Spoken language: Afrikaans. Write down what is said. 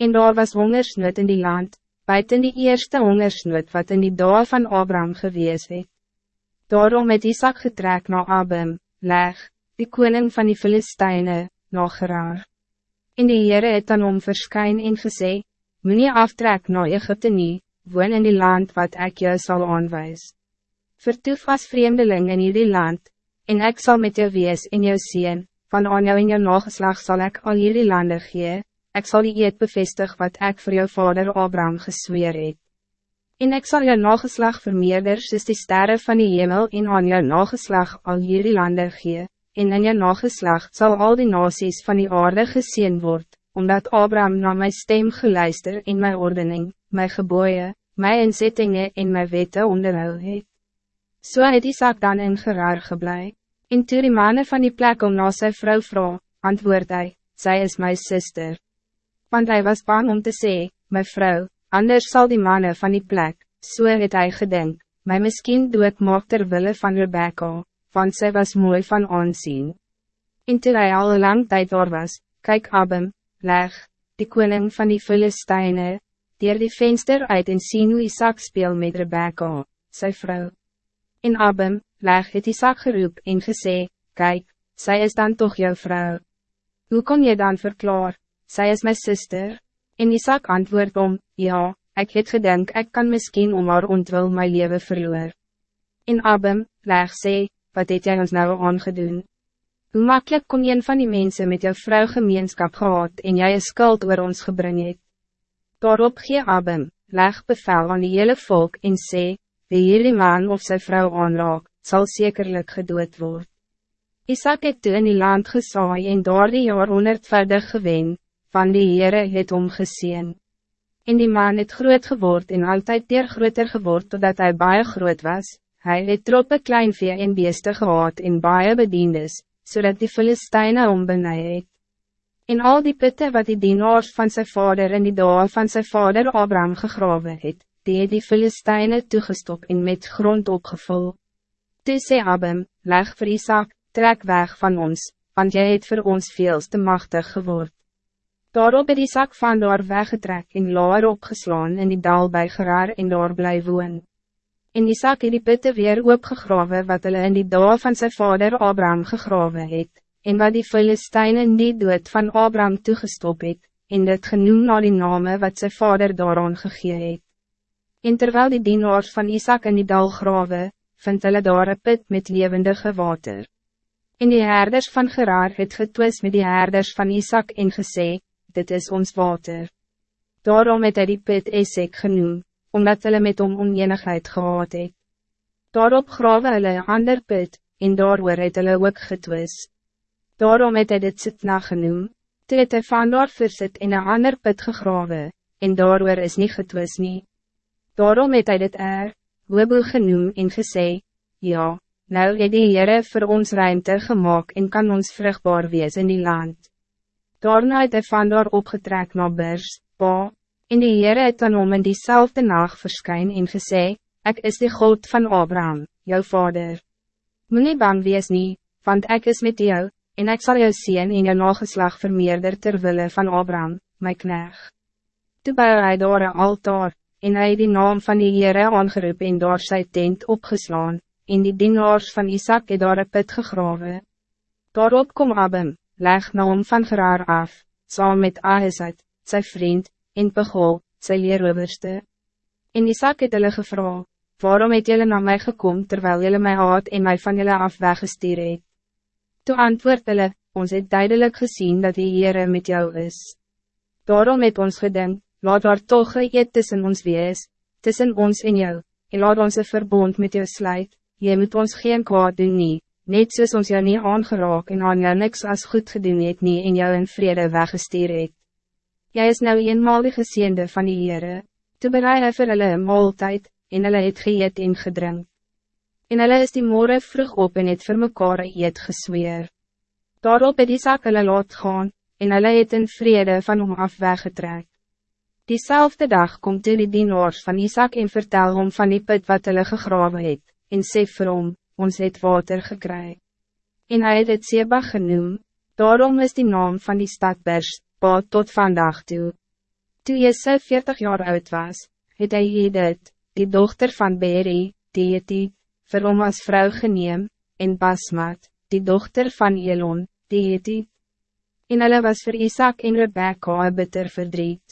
En daar was hongersnood in die land, buiten die eerste hongersnood wat in die dag van Abraham gewees het. Daarom het Isaac getrek na Abim, leg, die koning van die Filisteine, na Geraar. En die Heere het dan om verskyn en gesê, Moet nie aftrek na Egypte nie, woon in die land wat ik jou zal aanwijs. Vertoef as vreemdeling in die land, en ik zal met jou wees in jou zien, van aan jou in jou nageslag zal ik al hierdie lande gee, ik zal die eed bevestig wat ik voor jou vader Abraham gesweer het. En ik zal jou nageslag vermeerder soos die sterren van die hemel en aan jou nageslag al hierdie lande gee, en in jou nageslag zal al die nasies van die aarde gezien worden omdat Abraham naar mijn stem geluister in mijn ordening, mijn geboeien, mijn inzettingen en mijn wette onderhou het. So het Isaac dan in Gerar geblei, en toe die manne van die plek om na sy vrou vrouw, antwoord hij, zij is mijn zuster. Want hij was bang om te zeggen, mijn vrouw, anders zal die manne van die plek, so het hy gedink, my miskien doet maak terwille van Rebecca, want zij was mooi van aanzien. En toe hy al lang tijd daar was, kijk Abem, leg, die koning van die Filisteine, dier die venster uit en sien hoe Isaac speel met Rebecca, sy vrou. In Abem, leg het Isaac geroep en gesê, kijk, zij is dan toch jouw vrouw. Hoe kon je dan verklaar, zij is mijn zuster? En Isaac antwoord om, ja, ik het gedink ik kan misschien om haar ontwil my leven verloor. In Abem, leg sê, wat het jy ons nou aangedoen? Hoe makkelijk kon een van die mensen met jou vrouw gemeenschap gehad en jij een skuld oor ons gebring het? Daarop gee Abim, leg bevel aan die hele volk en sê, wie hierdie man of zijn vrouw aanraak, zal zekerlijk gedood worden. Isaac het toe in die land gesaai en daar die jaar honderdvoudig gewen, van die Heere het omgezien. En die man het groot geword en altijd teer groter geword totdat hij baie groot was, hij het troppe kleinvee en beeste gehad en baie bediendes, zodat die Filisteine ombenei het. En al die putte wat die dienaars van zijn vader en die daal van zijn vader Abraham gegraven het, die het die Filisteine toegestop en met grond opgevul. Toe sê Abim, leg vir Isaac, trek weg van ons, want jy het voor ons veel te machtig geword. Daarop het Isaac van daar weggetrek en laar opgeslaan in die dal bij Gerar en daar bly woon. En Isaac het die putte weer opgegrawe wat hulle in die dag van zijn vader Abraham gegrawe het, en wat die Filisteine nie dood van Abraham toegestop het, en dit genoem na die name wat zijn vader daaraan gegee het. En terwijl die dienaars van Isaac in die dal grawe, vind hulle daar een put met levendige water. En die herders van Gerar het getwis met die herders van Isaac en gesê, dit is ons water. Daarom het hy die put Esek genoemd omdat hulle met hom onenigheid gehad het. Daarop grawe hulle een ander put, en daaroor het hulle ook getwis. Daarom het hy dit Sitna genoem, toe het hy van daar versit in een ander put gegrawe, en daaroor is niet getwis nie. Daarom het hy dit er, Webo genoem en gesê, ja, nou het die Heere vir ons ruimte gemaakt en kan ons vruchtbaar wees in die land. Daarna het hy van daar opgetrek na Bers, Pa, En die Heere het dan om in diezelfde nacht verskyn en gesê, Ik is de God van Abraham, jouw vader. Moet nie bang wees nie, want ik is met jou, en ik zal jou zien in jou nageslag vermeerder terwille van Abraham, my kneg. Toe bou hy daar een altaar, en hy die naam van die Heere aangeroep en daar sy tent opgeslaan, en die dienaars van Isaac het daar een put gegrawe. Daarop kom Abim, leg na hom van Gerar af, saam met Ahizat, sy vriend, en Pegol, sy leeroverste. En Isaac het hulle gevra, waarom het julle naar mij gekomen terwijl julle mij haat en mij van julle af weggestuur het? Toe antwoord hulle, ons het duidelijk gezien dat die Heere met jou is. Daarom het ons gedink, laat daar toch eet tussen ons wees, tussen ons en jou, en laat ons een verbond met jou sluit, jy moet ons geen kwaad doen nie, net soos ons jou nie aangeraak en aan jou niks as goed gedoen het nie en jou in vrede weggestuur het. Jij is nou eenmaal die geseende van die Heere, toe bereid hy vir hulle een maaltijd, en hulle het geëet en gedrink. En hulle is die morgen vroeg op en het vir mekaar eet gesweer. Daarop het Isaac hulle laat gaan, en hulle het in vrede van hom af weggetrek. Diezelfde dag komt toe die dienaars van Isaac en vertel hom van die put wat hulle gegrawe het, en sê vir hom, ons het water gekry. En hy het het Seba genoem, daarom is die naam van die stad Berst, pa tot vandaag toe. Toen Jesse 40 jaar oud was, het hy Edith, die dochter van Beri, Ethie, vir hom as vrou geneem, en Basmat, die dochter van Elon, Ethie. En hulle was voor Isaac en Rebecca een bitter verdriet.